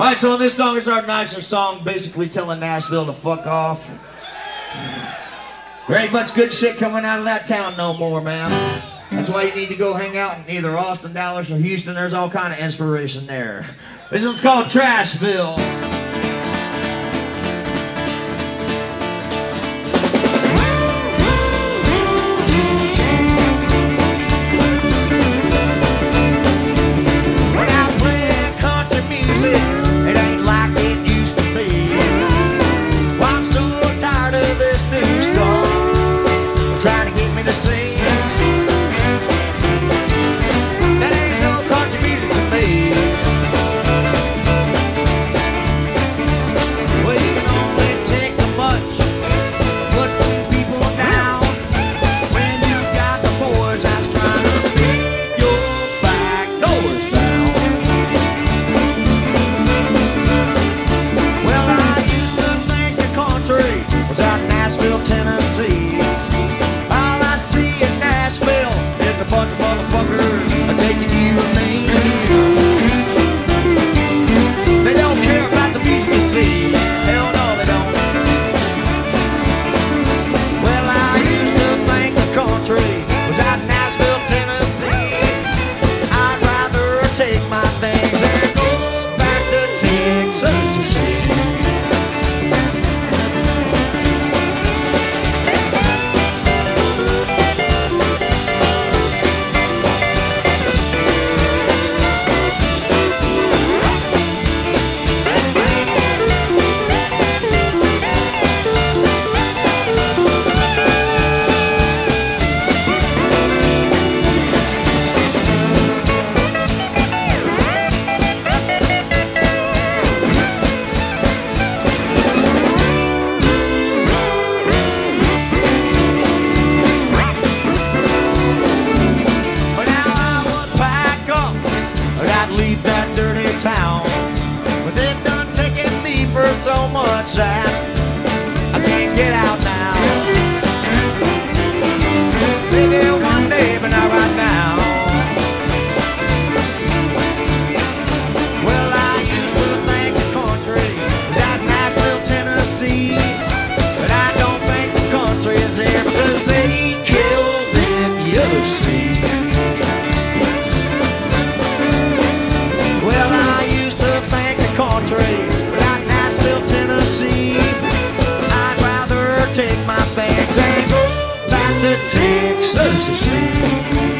All right, so this song is our nicer song, basically telling Nashville to fuck off. There ain't much good shit coming out of that town no more, man. That's why you need to go hang out in either Austin, Dallas, or Houston. There's all kind of inspiration there. This one's called Trashville. I'd leave that dirty town. But they've done taking me for so much that I can't get out now. Maybe one day, but not right now. Well, I used to think the country was out in Nashville, Tennessee. But I don't think the country is there because they killed it, you see. that takes us to.